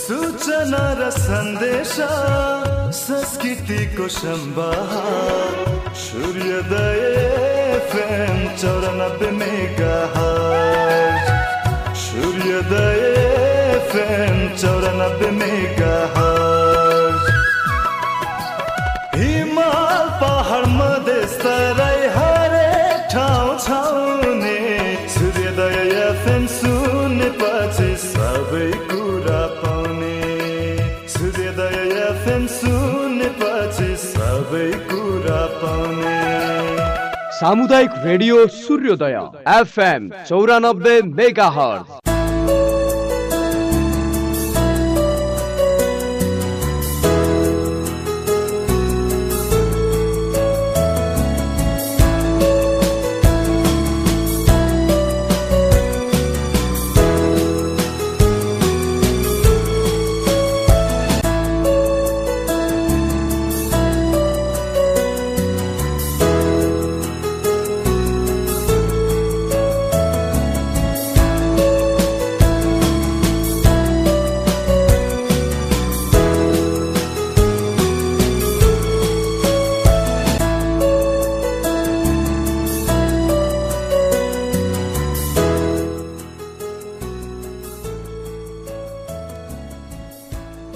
सूचना र संदेश संस्कृतिको सम्वाह सूर्योदय एफएम चौरानब्बे मेगा सूर्योदय एफएम चौरानब्बे मेगा सामुदायिक रेडियो सूर्योदय एफएम चौरानब्बे मेगा हर्ज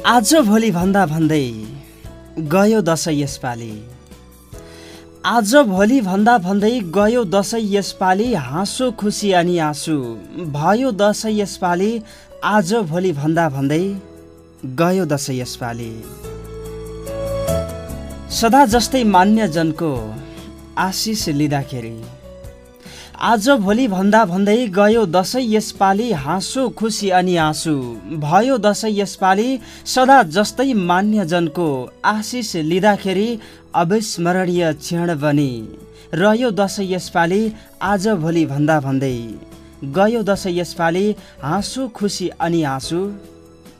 आज भोलि भन्दा भन्दै गयो दसैँ यसपालि। आज भोलि भन्दा भन्दै गयो दसैँ यसपालि हाँसो खुसी अनि आँसु। भयो दसैँ यसपालि आज भोलि भन्दा भन्दै गयो दसैँ यसपालि। सदा जस्तै मान्यजनको आशिष लिँदाखेरि आज भोलि भन्दा भन्दै गयो दसैँ यसपालि हाँसो खुसी अनि आँसु। भयो दसैँ यसपालि सदा जस्तै मान्यजनको आशिष लिँदाखेरि अविस्मरणीय क्षण बनी। रह्यो दसैँ यसपालि आज भोलि भन्दा भन्दै। गयो दसैँ यसपालि हाँसो खुसी अनि आँसु।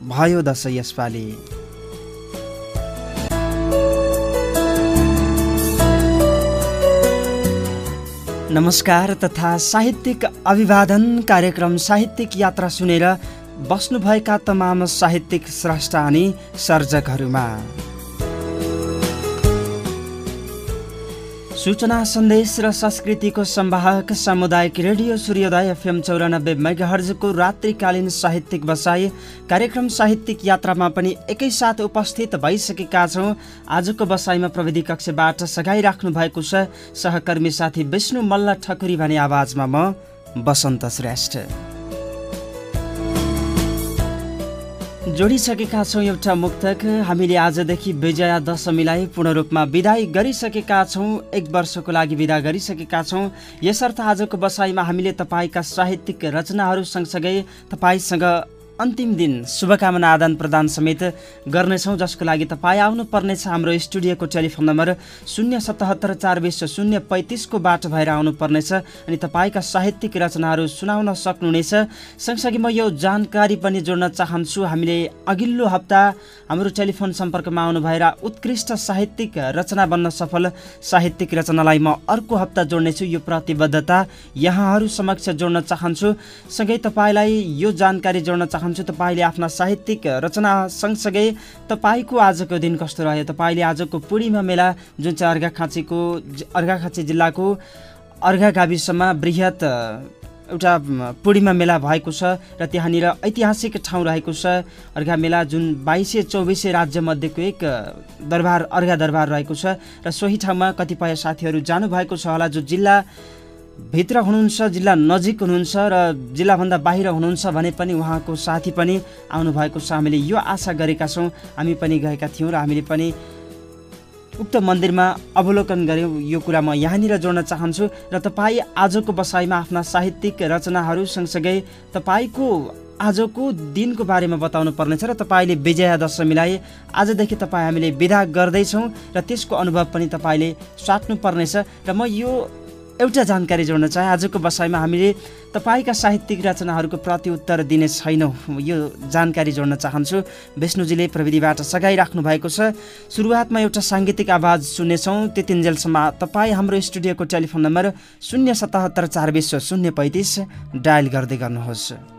भयो दसैँ यसपालि। नमस्कार तथा साहित्यिक अभिवादन कार्यक्रम साहित्यिक यात्रा सुनेर बस्नुभएका तमाम साहित्यिक स्रष्टा अनि सर्जकहरूमा। सूचना सन्देश र संस्कृतिको संवाहक सामुदायिक रेडियो सूर्योदय एफएम चौरानब्बे मेगाहर्जको रात्रिकालीन साहित्यिक बसाई कार्यक्रम साहित्यिक यात्रामा पनि एकैसाथ उपस्थित भइसकेका छौँ। आजको बसाइमा प्रविधि कक्षबाट सघाइराख्नु भएको छ सहकर्मी साथी विष्णु मल्ल ठकुरी भने आवाजमा म बसन्त श्रेष्ठ। जोडिसकेका छौँ एउटा मुक्तक। हामीले आजदेखि विजया दशमीलाई पूर्ण रूपमा विदाई गरिसकेका छौँ। एक वर्षको लागि विदा गरिसकेका छौँ। यसर्थ आजको बसाइमा हामीले तपाईँका साहित्यिक रचनाहरू सँगसँगै तपाईँसँग अन्तिम दिन शुभकामना आदान प्रदान समेत गर्नेछौँ जसको लागि तपाईँ आउनुपर्नेछ हाम्रो स्टुडियोको टेलिफोन नम्बर शून्य सतहत्तर चार बिस शून्य पैँतिसको बाटो भएर आउनुपर्नेछ अनि तपाईँका साहित्यिक रचनाहरू सुनाउन सक्नुहुनेछ। सँगसँगै म यो जानकारी पनि जोड्न चाहन्छु हामीले अघिल्लो हप्ता हाम्रो टेलिफोन सम्पर्कमा आउनु भएर उत्कृष्ट साहित्यिक रचना बन्न सफल साहित्यिक रचनालाई म अर्को हप्ता जोड्नेछु यो प्रतिबद्धता यहाँहरू समक्ष जोड्न चाहन्छु। सँगै तपाईँलाई यो जानकारी जोड्न चाहन्छु। चाहन्छु तपाईँले आफ्ना साहित्यिक रचना सँगसँगै तपाईँको आजको दिन कस्तो रह्यो? तपाईँले आजको पूर्णिमा मेला जुन चाहिँ अर्घाखाँचीको अर्घाखाँची जिल्लाको अर्घा गाविसमा बृहत एउटा पूर्णिमा मेला भएको छ र त्यहाँनिर ऐतिहासिक ठाउँ रहेको छ। अर्घा मेला जुन बाइसै चौबिसै राज्यमध्येको एक दरबार अर्घा दरबार रहेको छ र सोही ठाउँमा कतिपय साथीहरू जानुभएको छ होला जो जिल्ला भित्र हुनुहुन्छ जिल्ला नजिक हुनुहुन्छ र जिल्लाभन्दा बाहिर हुनुहुन्छ भने पनि उहाँको साथी पनि आउनुभएको छ। हामीले यो आशा गरेका छौँ। हामी पनि गएका थियौँ र हामीले पनि उक्त मन्दिरमा अवलोकन गऱ्यौँ। यो कुरा म यहाँनिर जोड्न चाहन्छु र तपाईँ आजको बसाइमा आफ्ना साहित्यिक रचनाहरू सँगसँगै तपाईँको आजको दिनको बारेमा बताउनु पर्नेछ र तपाईँले विजया दशमीलाई आजदेखि तपाईँ हामीले विदा गर्दैछौँ र त्यसको अनुभव पनि तपाईँले साट्नु पर्नेछ र म यो एउटा जानकारी जोड्न चाहे। आजको बसाइमा हामीले तपाईँका साहित्यिक रचनाहरूको प्रत्युत्तर दिने छैनौँ। यो जानकारी जोड्न चाहन्छु। विष्णुजीले प्रविधिबाट सघाइराख्नु भएको छ। सुरुवातमा एउटा साङ्गीतिक आवाज सुन्नेछौँ। त्यतिन्जेलसम्म तपाईँ हाम्रो स्टुडियोको टेलिफोन नम्बर शून्य सतहत्तर चार बिस शून्य पैँतिस डायल गर्दै गर्नुहोस्।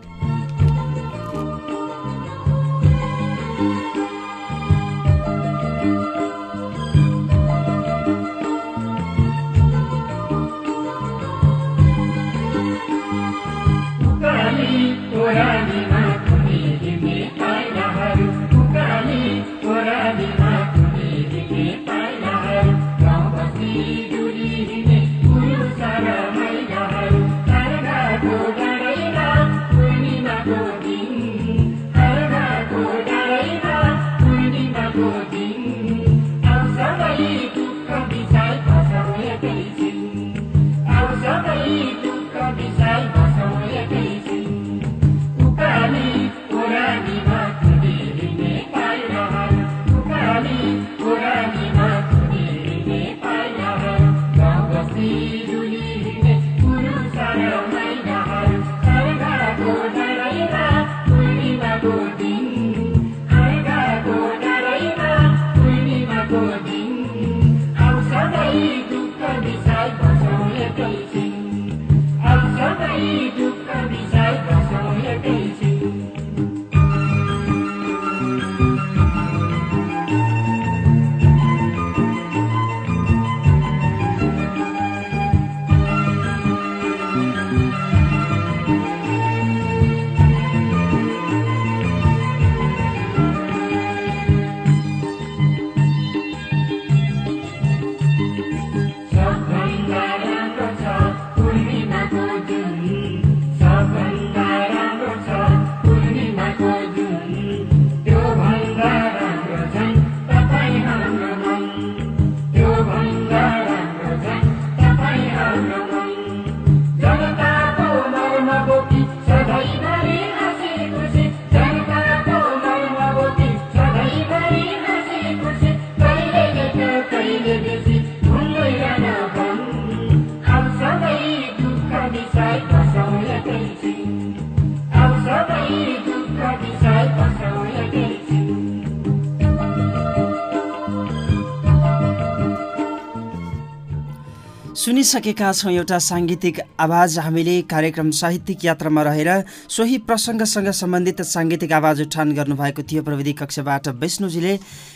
सुनिसकेका छौँ एउटा साङ्गीतिक आवाज। हामीले कार्यक्रम साहित्यिक यात्रामा रहेर सोही प्रसङ्गसँग सम्बन्धित साङ्गीतिक आवाज उठान गर्नुभएको थियो। प्रविधि कक्षबाट विष्णुजीले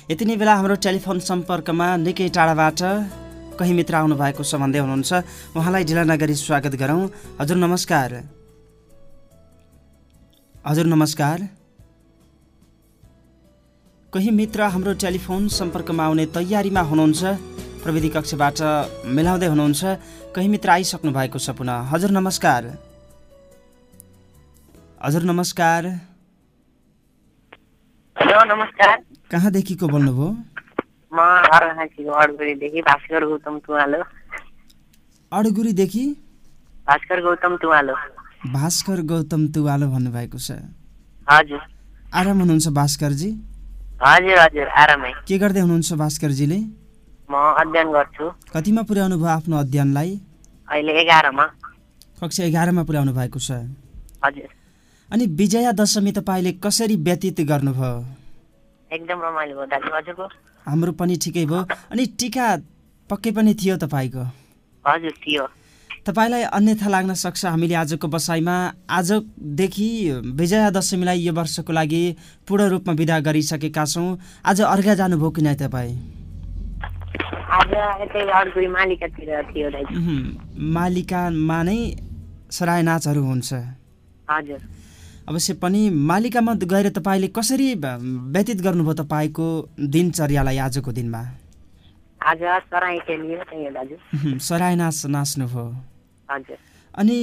यति नै बेला हाम्रो टेलिफोन सम्पर्कमा निकै टाढाबाट कहीँ मित्र आउनुभएको छ भन्दै हुनुहुन्छ। उहाँलाई ढिला नगरी स्वागत गरौँ। हजुर नमस्कार। हजुर नमस्कार। कोही मित्र हाम्रो टेलिफोन सम्पर्कमा आउने तयारीमा हुनुहुन्छ। प्रविधि कक्षबाट मिलाउँदै हुनुहुन्छ। कहीँ मित्र आइसक्नु भएको छ पुनः। हजुर नमस्कार। हजुर नमस्कार। हेलो नमस्कार। कहाँदेखिको बोल्नुभयो? म अडगुरीदेखि भास्कर गौतम तुवालो। अडगुरीदेखि भास्कर गौतम तुवालो। भास्कर गौतम तुवालो भन्नुभएको छ। हजुर। आराम हुनुहुन्छ भास्करजी? हजुर हजुर आरामै। के गर्दै हुनुहुन्छ भास्करजीले? म अध्ययन गर्छु। कतिमा पुर्याउनु भयो आफ्नो अध्ययनलाई? अहिले एघारमा। कक्षा एघारमा पुर्याउनु भएको छ। हजुर। अनि विजया दशमी तपाईँले कसरी व्यतीत गर्नुभयो? एकदम रमाइलो भयो दाजु हजुरको। हाम्रो पनि ठिकै भयो। अनि टिका पक्कै पनि थियो तपाईँको? हजुर थियो। तपाईँलाई अन्यथा लाग्न सक्छ हामीले आजको बसाइमा। आजदेखि विजया दशमीलाई यो वर्षको लागि पूर्ण रूपमा विदा गरिसकेका छौँ। आज अर्घा जानुभयो कि नै तपाईँ? आज यतै अडगुरी मालिकातिर थियो दाजु उहुँ, मालिकामा नै सराय नाचहरू हुन्छ। हजुर। अवश्य पनि मालिकामा गएर तपाईँले कसरी व्यतीत गर्नुभयो तपाईँको दिनचर्यालाई आजको दिनमा? आज खेलियो सराय नाच नाच्नुभयो। हजुर। अनि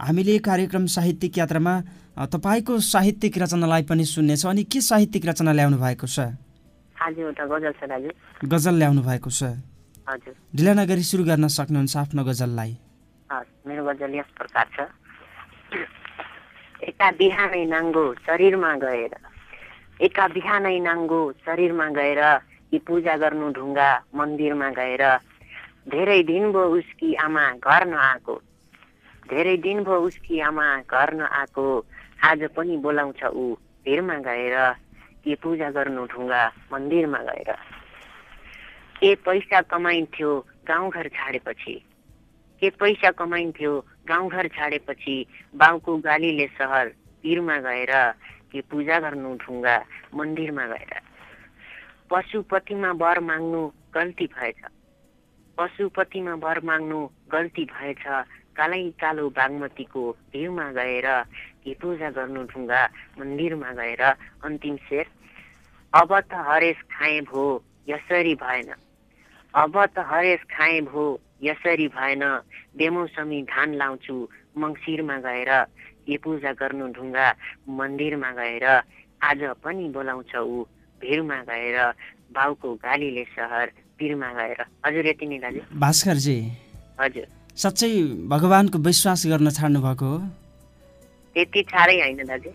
हामीले कार्यक्रम साहित्यिक यात्रामा तपाईँको साहित्यिक रचनालाई पनि सुन्नेछौँ। अनि के साहित्यिक रचना ल्याउनु भएको छ? आज एउटा गजल छ दाजु। गजल ल्याउनु भएको छ। हजुर। ढिला नगरी सुरु गर्न सक्नुहुन्छ आफ्नो गजललाई। मेरो गजल यस प्रकार छ। एका बिहानै नाङ्गो शरीरमा गएर एका बिहानै नाङ्गो शरीरमा गएर कि पूजा गर्नु ढुङ्गा मन्दिरमा गएर धेरै दिन भयो उसकी आमा घर नआएको धेरै दिन भयो उसकी आमा घर नआएको आज पनि बोलाउँछ ऊ भिरमा गएर कि पूजा गर्नु ढुङ्गा मन्दिरमा गएर के पैसा कमाइन्थ्यो गाउँघर छाडेपछि के पैसा कमाइन्थ्यो गाउँघर छाडेपछि बाउको गालीले सहर पिरमा गएर कि पूजा गर्नु ढुङ्गा मन्दिरमा गएर? पशुपतिमा वर माग्नु गल्ती भएछ। पशुपतिमा वर माग्नु गल्ती भएछ। कालै कालो बागमतीको भिउमा गएर कि पूजा गर्नु ढुङ्गा मन्दिरमा गएर अन्तिम शेर अब त हरेस खाए भो यसरी भएन। अब त हरेस खाए भो यसरी भएन। बेमौसमी धान लाउँछु मङ्सिरमा गएर के पूजा गर्नु ढुङ्गा मन्दिरमा गएर आज पनि बोलाउँछ ऊ भिरमा गएर बाउको गालीले सहर पिरमा गएर। हजुर यति नै दाजु। भास्करजी। हजुर। साँच्चै भगवान्को विश्वास गर्न छाड्नु भएको हो। त्यति साह्रै होइन दाजु।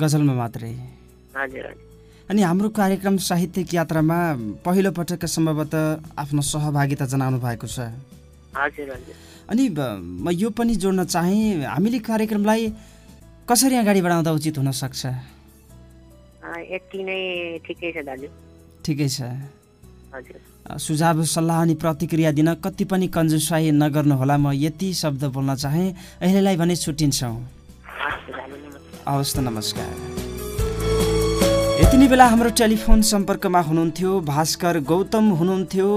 गजलमा मात्रै। हजुर हजुर। अनि हाम्रो कार्यक्रम साहित्यिक यात्रामा पहिलो पटक सम्भवतः आफ्नो सहभागिता जनाउनु भएको छ। अनि म यो पनि जोड्न चाहेँ हामीले कार्यक्रमलाई कसरी अगाडि बढाउँदा उचित हुनसक्छ यति नै ठिकै छ सुझाव सल्लाह अनि प्रतिक्रिया दिन कति पनि कन्जुसाई नगर्नुहोला म यति शब्द बोल्न चाहेँ। अहिलेलाई भने छुट्टिन्छौँ। हवस् त नमस्कार। यति बेला हाम्रो टेलिफोन सम्पर्कमा हुनुहुन्थ्यो। भास्कर गौतम हुनुहुन्थ्यो।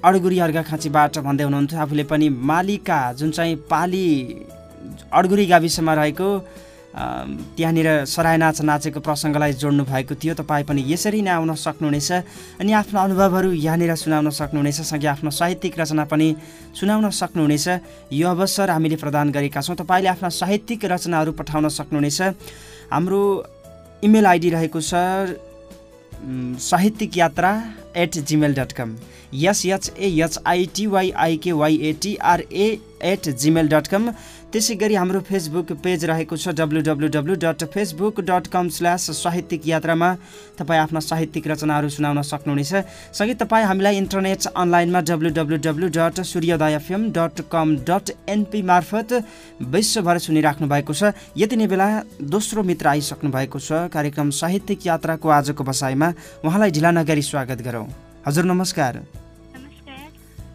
अडगुरी अर्घाखाँचीबाट भन्दै हुनुहुन्थ्यो। आफूले पनि मालिका जुन चाहिँ पाली अडगुरी गाविसमा रहेको त्यहाँनिर सराय नाच नाचेको प्रसङ्गलाई जोड्नु भएको थियो। तपाईँ पनि यसरी नै आउन सक्नुहुनेछ। अनि आफ्नो अनुभवहरू यहाँनिर सुनाउन सक्नुहुनेछ। सँगै आफ्नो साहित्यिक रचना पनि सुनाउन सक्नुहुनेछ। यो अवसर हामीले प्रदान गरेका छौँ। तपाईँले आफ्ना साहित्यिक रचनाहरू पठाउन सक्नुहुनेछ। हाम्रो इमेल आइडी रहेको छ Sahityik Yatra at Gmail dot com SHHITYIKYATRA at Gmail dot com त्यसै गरी हाम्रो फेसबुक पेज रहेको छ W W W dot Facebook dot com slash Sahityik यात्रामा। तपाईँ आफ्ना साहित्यिक रचनाहरू सुनाउन सक्नुहुनेछ। सँगै तपाईँ हामीलाई इन्टरनेट अनलाइनमा W W W dot Suryodaya FM dot com dot NP मार्फत विश्वभर सुनिराख्नु भएको छ। यति नै बेला दोस्रो मित्र आइसक्नु भएको छ कार्यक्रम साहित्यिक यात्राको आजको बसाइमा। उहाँलाई ढिला नगरी स्वागत गरौँ। हजुर नमस्कार। नमस्कार।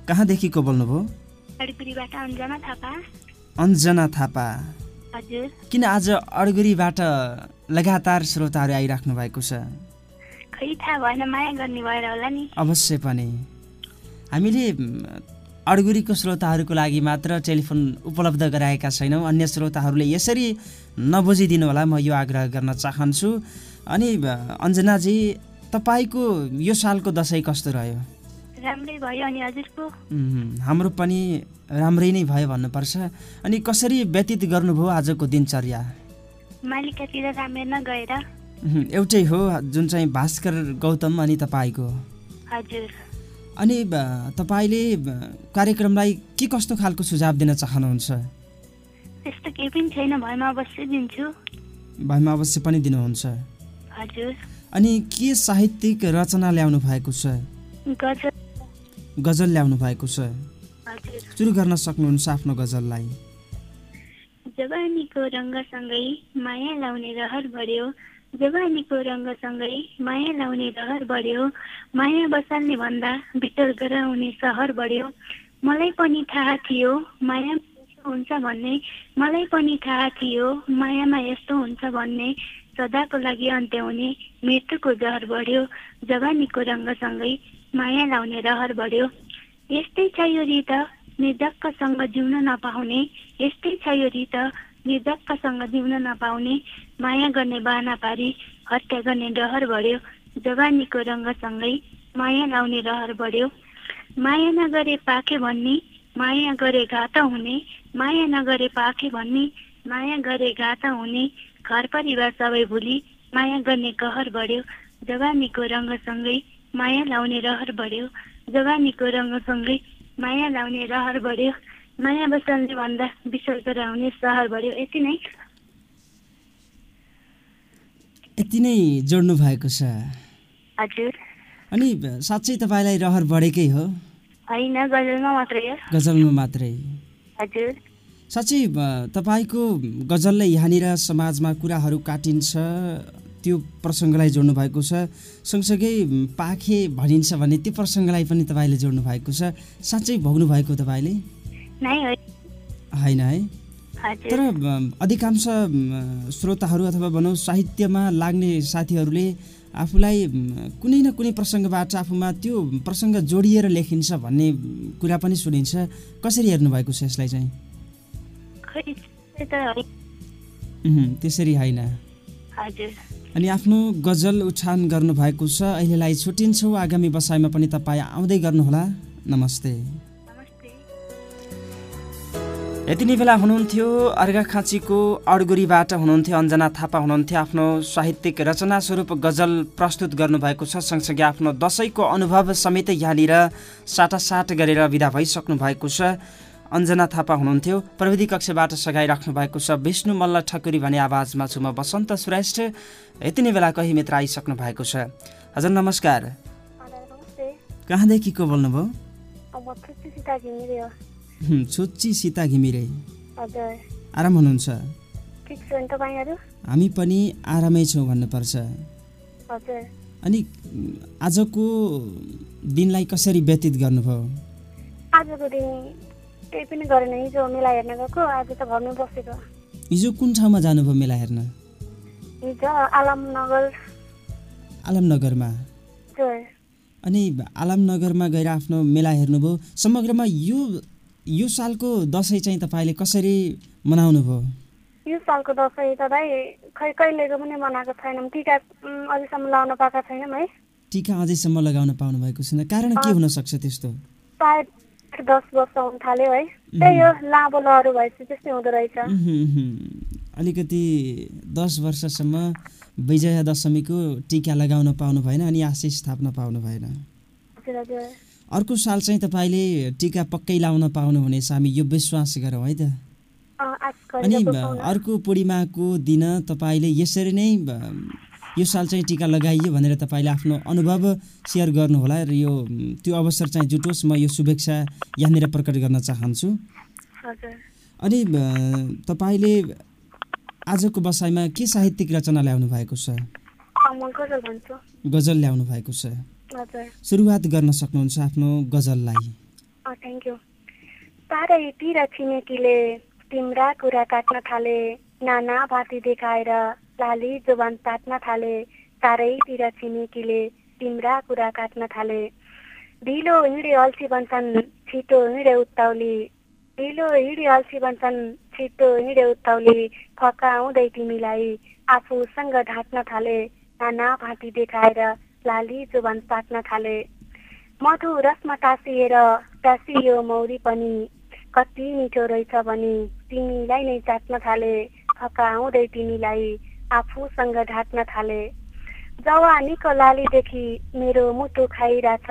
कहाँदेखि को बोल्नुभयो अञ्जना थापा। किन आज अडगुरीबाट लगातार श्रोताहरू आइराख्नु भएको छ? अवश्य पनि। हामीले अडगुरीको श्रोताहरूको लागि मात्र टेलिफोन उपलब्ध गराएका छैनौँ। अन्य श्रोताहरूले यसरी नबुझिदिनु होला। म यो आग्रह गर्न चाहन्छु। अनि अञ्जनाजी तपाईँको यो सालको दसैँ कस्तो रह्यो? राम्रै भयो अनि हजुरको। हाम्रो पनि राम्रै नै भयो भन्नुपर्छ। अनि कसरी व्यतीत गर्नुभयो आजको दिनचर्या? मालिकातिर एउटै हो जुन चाहिँ भास्कर गौतम अनि तपाईँको। हजुर। अनि तपाईँले कार्यक्रमलाई के कस्तो खालको सुझाव दिन चाहनुहुन्छ? त्यस्तो केही पनि छैन भएमा अवश्य दिन्छु। भएमा अवश्य पनि दिनुहुन्छ। हजुर। अनि के साहित्यिक रचना ल्याउनु भएको छ? गजल। गजल ल्याउनु भएको छ। सुरु गर्न सक्नुहुन्छ आफ्नो गजललाई। जवानीको रङ्गसँगै माया लाउने रहर बढ्यो। जवानीको रङ्गसँगै माया लाउने रहर बढ्यो। माया बसाल्ने भन्दा भित्र गराउने सहर बढ्यो। मलाई पनि थाहा थियो माया हुन्छ भन्ने। मलाई पनि थाहा थियो मायामा यस्तो हुन्छ भन्ने। सदाको लागि अन्त्य हुने मृत्युको जहर बढ्यो। जवानीको रङ्गसँगै माया लाउने रहर बढ्यो। यस्तै छ यो रित निर्धक्कसँग जिउन नपाउने यस्तै छ यो रित निर्धक्कसँग जिउन नपाउने माया गर्ने बाना पारी हत्या गर्ने डहर बढ्यो। जवानीको रङ्गसँगै माया लाउने रहर बढ्यो। माया नगरे पाके भन्ने माया गरे घात हुने माया नगरे पाके भन्ने माया गरे घात हुने घर परिवार सबै भुली माया गर्ने कहर बढ्यो। जवानीको रङ्गसँगै माया लाउने रहर बढ्यो। जवानीको रङ्गसँगै माया लाउने रहर बढ्यो माया बसाल्ने भन्दा विसर्ग गराउने सहर बढ्यो। यति नै। यति नै जोड्नु भएको छ। हजुर। अनि साँच्चै तपाईँलाई रहर बढेकै हो? होइन गजलमा मात्रै हो। गजलमा मात्रै। हजुर। साँच्चै तपाईँको गजलले यहाँनिर समाजमा कुराहरू काटिन्छ त्यो प्रसङ्गलाई जोड्नु भएको छ। सँगसँगै पाखे भनिन्छ भने त्यो प्रसङ्गलाई पनि तपाईँले जोड्नु भएको छ। साँच्चै भोग्नु भएको तपाईँले? होइन है? तर अधिकांश श्रोताहरू अथवा भनौँ साहित्यमा लाग्ने साथीहरूले आफूलाई कुनै न कुनै प्रसङ्गबाट आफूमा त्यो प्रसङ्ग जोडिएर लेखिन्छ भन्ने कुरा पनि सुनिन्छ। कसरी हेर्नु भएको छ यसलाई चाहिँ? त्यसरी होइन। हजुर। अनि आफ्नो गजल उठान गर्नुभएको छ अहिलेलाई छुट्टिन्छौँ आगामी बसाइमा पनि तपाईँ आउँदै गर्नुहोला। नमस्ते। नमस्ते। यति नै बेला हुनुहुन्थ्यो अर्घाखाँचीको अडगुरीबाट हुनुहुन्थ्यो अञ्जना थापा। हुनुहुन्थ्यो आफ्नो साहित्यिक रचना स्वरूप गजल प्रस्तुत गर्नुभएको छ। सँगसँगै आफ्नो दसैँको अनुभव समेत यहाँनिर साटासाट गरेर विदा भइसक्नु भएको छ। अञ्जना थापा हुनुहुन्थ्यो। प्रविधि कक्षबाट सघाइराख्नु भएको छ विष्णु मल्ल ठकुरी भन्ने आवाजमा छु म बसन्त श्रेष्ठ यति नै बेला कोही मित्र आइसक्नु भएको छ। हजुर नमस्कार। कहाँदेखि को बोल्नुभयो? छुच्ची सीता घिमिरे आराम हुनुहुन्छ? हामी पनि आरामै छौँ भन्नुपर्छ। अनि आजको दिनलाई कसरी व्यतीत गर्नुभयो? आजको दिन केही पनि गरेन हिजो मेला हेर्न गएको आज त घरमै बसेको। हिजो कुन ठाउँमा जानुभयो मेला हेर्न? हिजो आलमनगर। आलमनगरमा? अनि आलमनगरमा गएर आफ्नो मेला हेर्नुभयो। समग्रमा यो यो सालको दसैँ चाहिँ तपाईँले कसरी मनाउनु भयो यो सालको दसैँ त भाइ खै कहिलेको पनि मनाएको छैनौँ। टिका अझैसम्म लगाउन पाएका छैनौँ है। टिका अझैसम्म लगाउन पाउनु भएको छैन। कारण के हुनसक्छ त्यस्तो? सायद दस वर्ष हुन थाल्यो है। त्यही हो लामो लहरो भएपछि त्यस्तै हुँदो रहेछ। अलिकति दस वर्षसम्म विजया दशमीको टिका लगाउन पाउनु भएन अनि आशिष थाप्न पाउनु भएन। अर्को साल चाहिँ तपाईँले टिका पक्कै लाउन पाउनुहुनेछ हामी यो विश्वास गरौँ है त। अनि। अर्को पूर्णिमाको दिन तपाईँले यसरी नै यो साल चाहिँ टिका लगाइयो भनेर तपाईँले आफ्नो अनुभव सेयर गर्नुहोला र यो त्यो अवसर चाहिँ जुटोस्। म यो शुभेच्छा यहाँनिर प्रकट गर्न चाहन्छु। अनि तपाईँले आजको बसाइमा के साहित्यिक रचना ल्याउनु भएको छ? गजल ल्याउनु भएको छ। सुरुवात गर्न सक्नुहुन्छ आफ्नो गजललाई। तारैतिर छिमेकीले तिम्रा कुरा काट्न थाले नाना भाती देखाएर लाली जुबान तात्न थाले तारैतिर छिमेकीले तिम्रा कुरा काट्न थाले। ढिलो हिँडे अल्छी भन्छन् छिटो हिँडे उत्ताउली। ढिलो हिँडे अल्छी भन्छन् छिटो हिँडे उत्ताउली। फकाउँदै तिमीलाई आफूसँग ढाँट्न थाले नाना भाँती देखाएर लाली जुबान तात्न थाले। मधु रसमा टाँसिएर टाँसियो मौरी पनि कति मिठो रहेछ भने तिमीलाई नै चाट्न थाले। थकाउँदै तिमीलाई आफूसँग ढाँट्न थाले। जवानीको लालीदेखि मेरो मुटु खाइरहेछ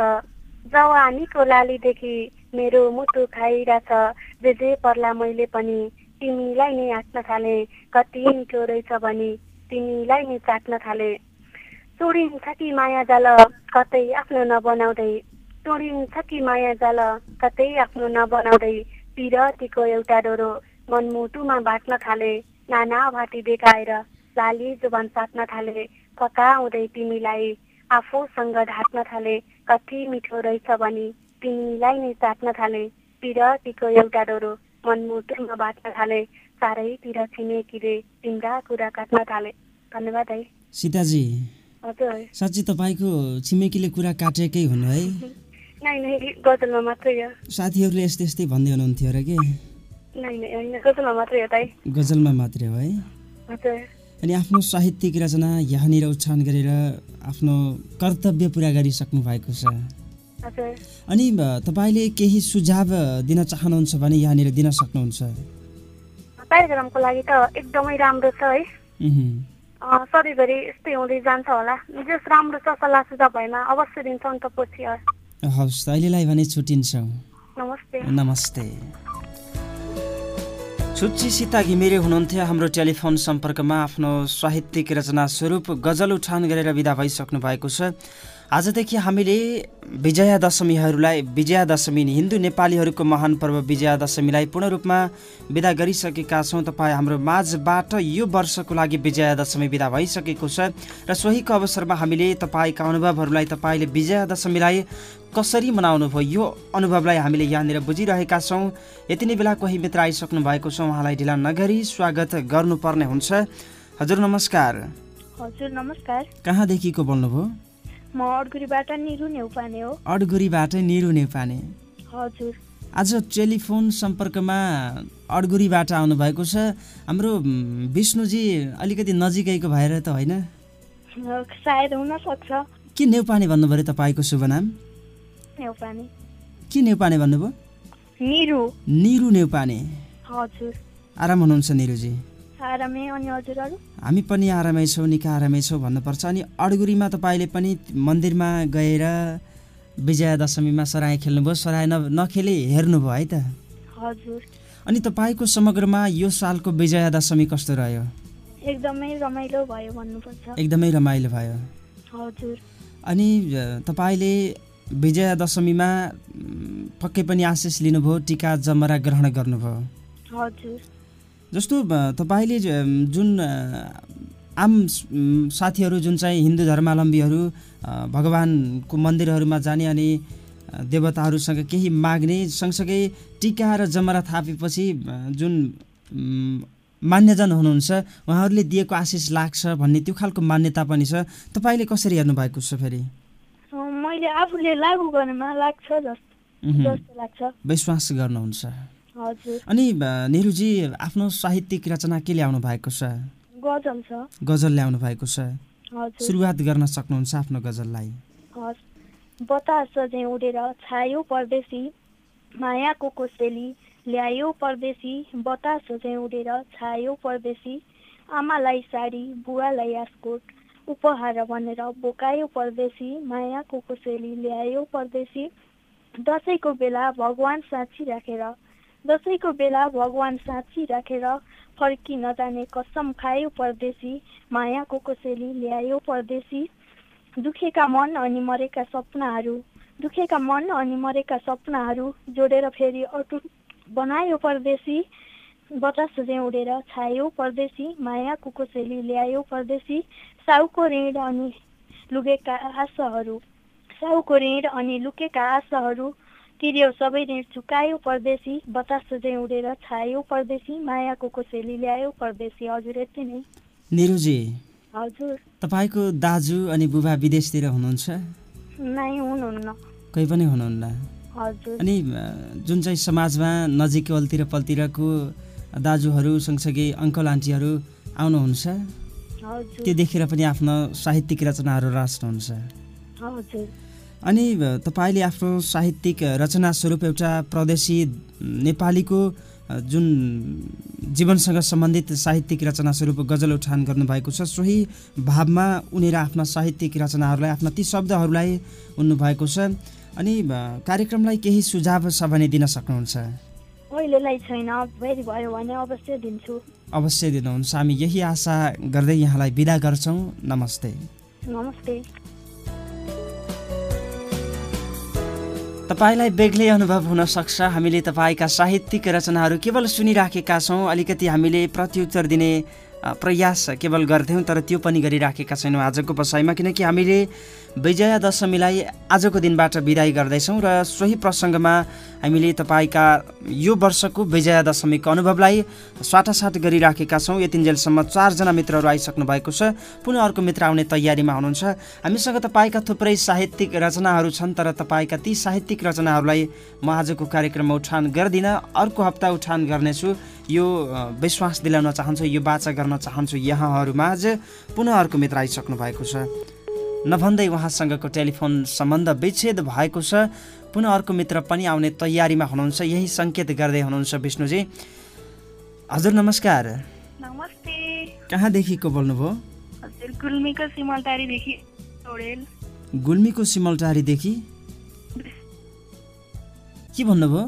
जवानीको लालीदेखि मेरो मुटु खाइरहेछ जे जे पर्ला मैले पनि तिमीलाई नै हाँस्न थाले कति मिठो रहेछ भने तिमीलाई नै चाट्न थाले। चोडिन्छ कि माया जाल कतै आफ्नो नबनाउँदै? चोडिन्छ कि माया जाल कतै आफ्नो नबनाउँदै? पिरतीको एउटा डोरो मनमुटुमा बाँट्न थाले नाना भाटी देखाएर लाली जुबान साट्न थाले फकाउँदै तिमीलाई आफूसँग ढाँट्न थाले कति मिठो रहेछ भने तिमीलाई नै चाट्न थाले। पिरतीको एउटा डोरो मनमुटुमा बाँट्न थाले चारैतिर छिमेकीले तिम्रा कुरा काट्न थाले। धन्यवाद है। सीताजी हजुर साँच्ची तपाईँको छिमेकीले कुरा काटेकै हुनु है। साथीहरूले यस्तै यस्तै भन्दै हुनुहुन्थ्यो र के? गजलमा मात्रै हो है अनि आफ्नो साहित्यिक रचना यहाँनिर उच्चारण गरेर आफ्नो कर्तव्य पुरा गरिसक्नु भएको छ। अनि तपाईँले केही सुझाव दिन चाहनुहुन्छ भने यहाँनिर दिन सक्नुहुन्छ? कार्यक्रमको लागि त एकदमै राम्रो छ है। सधैँभरि यस्तै हुँदै जान्छ होला। जस राम्रो छ सल्लाह सुझाव भएमा अवश्य दिन्छौँ नि त पछि। हवस् अहिलेलाई भने छुट्टिन्छौँ नमस्ते। नमस्ते। छुच्ची सीता घिमिरे हुनुहुन्थ्यो। हाम्रो टेलिफोन सम्पर्कमा आफ्नो साहित्यिक रचना स्वरूप गजल उठान गरेर विदा भइसक्नु भएको छ। आजदेखि हामीले विजया दशमीहरूलाई विजया दशमी हिन्दू नेपालीहरूको महान पर्व विजया दशमीलाई पूर्ण रूपमा विदा गरिसकेका छौँ। तपाईँ हाम्रो माझबाट यो वर्षको लागि विजया दशमी विदा भइसकेको छ र सोहीको अवसरमा हामीले तपाईँका अनुभवहरूलाई तपाईँले विजया दशमीलाई कसरी मनाउनु भयो यो अनुभवलाई हामीले यहाँनिर बुझिरहेका छौँ। यति नै बेला कोही मित्र आइसक्नु भएको छ उहाँलाई ढिला नगरी स्वागत गर्नुपर्ने हुन्छ। हजुर नमस्कार। हजुर नमस्कार। कहाँदेखिको बोल्नुभयो? म अडगुरीबाट निरु नेउपाने हो। अडगुरीबाट निरु नेपाने हजुर। आज टेलिफोन सम्पर्कमा अडगुरीबाट आउनुभएको छ। हाम्रो विष्णुजी अलिकति नजिकैको भएर त होइन? सायद हुन सक्छ। के नेउपाने भन्नुभयो तपाईँको शुभ नाम? नेउपाने। के नेउपाने भन्नुभयो? निरु। निरु नेउपाने। हजुर। आराम हुनुहुन्छ निरुजी। हामी पनि आरामै छौँ निका आरामै छौँ भन्नुपर्छ। अनि अडगुरीमा तपाईँले पनि मन्दिरमा गएर विजया दशमीमा सराय खेल्नुभयो। सराय न नखेले हेर्नुभयो है त? हजुर। अनि तपाईँको समग्रमा यो सालको विजया दशमी कस्तो रह्यो? एकदमै रमाइलो भयो भन्नुपर्छ। एकदमै रमाइलो भयो। हजुर। अनि तपाईँले विजया दशमीमा पक्कै पनि आशिष लिनुभयो टिका जमरा ग्रहण गर्नुभयो। हजुर। जस्तो तपाईँले जुन आम साथीहरू जुन चाहिँ हिन्दू धर्मावलम्बीहरू भगवान्को मन्दिरहरूमा जाने अनि देवताहरूसँग केही माग्ने सँगसँगै टिका र जमरा थापेपछि जुन मान्यजन हुनुहुन्छ उहाँहरूले दिएको आशिष लाग्छ भन्ने त्यो खालको मान्यता पनि छ। तपाईँले कसरी हेर्नु भएको छ फेरि? मैले आफूले लागु गर्नेमा लाग्छ जस्तो लाग्छ। विश्वास गर्नुहुन्छ। अनि नेहरूजी आफ्नो साहित्यिक रचना के ल्याउनु भएको छ? गजल ल्याउनु भएको छ। सुरुवात गर्न सक्नुहुन्छ आफ्नो गजललाई। बतास चाहिँ उडेर छायो परदेशी मायाको कोसेली ल्यायो परदेशी बतास चाहिँ उडेर छायो परदेशी आमालाई साडी बुवालाई आस्कोट उपहार भनेर बोकायो परदेशी मायाको कोसेली ल्यायो परदेशी दसैँको बेला भगवान् साँची राखेर दसैँको बेला भगवान् साँची राखेर फर्की नजाने कसम खायो परदेशी। मायाको कोसेली ल्यायो परदेशी। दुखेका मन अनि मरेका सपनाहरू। दुखेका मन अनि मरेका सपनाहरू जोडेर फेरि अटुट बनायो परदेशी। बतास चाहिँ उडेर छायो परदेशी। मायाको कोसेली ल्यायो परदेशी। साउको ऋण अनि लुकेका आशाहरू। साउको ऋण अनि लुकेका आशाहरू तिर्यो सबै ऋण चुकायो परदेशी बतास चाहिँ उडेर छायो परदेशी मायाको कोसेली ल्यायो परदेशी हजुर यति नै। निरुजी हजुर। तपाईँको दाजु अनि बुबा विदेशतिर हुनुहुन्छ? नै हुनुहुन्न। कोही पनि हुनुहुन्न? हजुर। अनि जुन चाहिँ समाजमा नजिक अल्तिर पल्तिरको दाजुहरू सँगसँगै अङ्कल आन्टीहरू आउनुहुन्छ? त्यो देखेर पनि आफ्नो साहित्यिक रचनाहरू रच्नुहुन्छ हजुर। अनि तपाईँले आफ्नो साहित्यिक रचना स्वरूप एउटा प्रदेशी नेपालीको जुन जीवनसँग सम्बन्धित साहित्यिक रचना स्वरूप गजल उठान गर्नुभएको छ सोही भावमा उनेर आफ्ना साहित्यिक रचनाहरूलाई आफ्ना ती शब्दहरूलाई उन्नुभएको छ। अनि कार्यक्रमलाई केही सुझाव छ भने दिन सक्नुहुन्छ? अहिलेलाई छैन। फेरि भयो भने अवश्य दिन्छु। अवश्य दिनुहुन्छ। हामी यही आशा गर्दै यहाँलाई बिदा गर्छौँ। नमस्ते। नमस्ते। तपाईँलाई बेग्लै अनुभव हुन सक्छ। हामीले तपाईँका साहित्यिक रचनाहरू केवल सुनिराखेका छौँ। अलिकति हामीले प्रत्युत्तर दिने प्रयास केवल गर्थ्यौँ तर त्यो पनि गरिराखेका छैनौँ आजको बसाइमा किनकि हामीले विजया दशमीलाई आजको दिनबाट बिदाई गर्दैछौँ र सोही प्रसङ्गमा हामीले तपाईँका यो वर्षको विजया दशमीको अनुभवलाई साटासाट गरिराखेका छौँ। यतिन्जेलसम्म चारजना मित्रहरू आइसक्नु भएको छ। पुनः अर्को मित्र आउने तयारीमा हुनुहुन्छ। हामीसँग तपाईँका थुप्रै साहित्यिक रचनाहरू छन् तर तपाईँका ती साहित्यिक रचनाहरूलाई म आजको कार्यक्रममा उठान गर्दिनँ। अर्को हप्ता उठान गर्नेछु। यो विश्वास दिलाउन चाहन्छु यो बाचा गर्न चाहन्छु यहाँहरूमाझ। पुनः अर्को मित्र आइसक्नु भएको छ। नभन्दै उहाँसँगको टेलिफोन सम्बन्ध विच्छेद भएको छ। पुनः अर्को मित्र पनि आउने तयारीमा हुनुहुन्छ। यही सङ्केत गर्दै हुनुहुन्छ विष्णुजी। हजुर नमस्कार। नमस्ते। कहाँदेखि को बोल्नुभयो गुल्मीको सिमलटारीदेखि पौडेल गुल्मीको सिमलटारीदेखि के भन्नुभयो?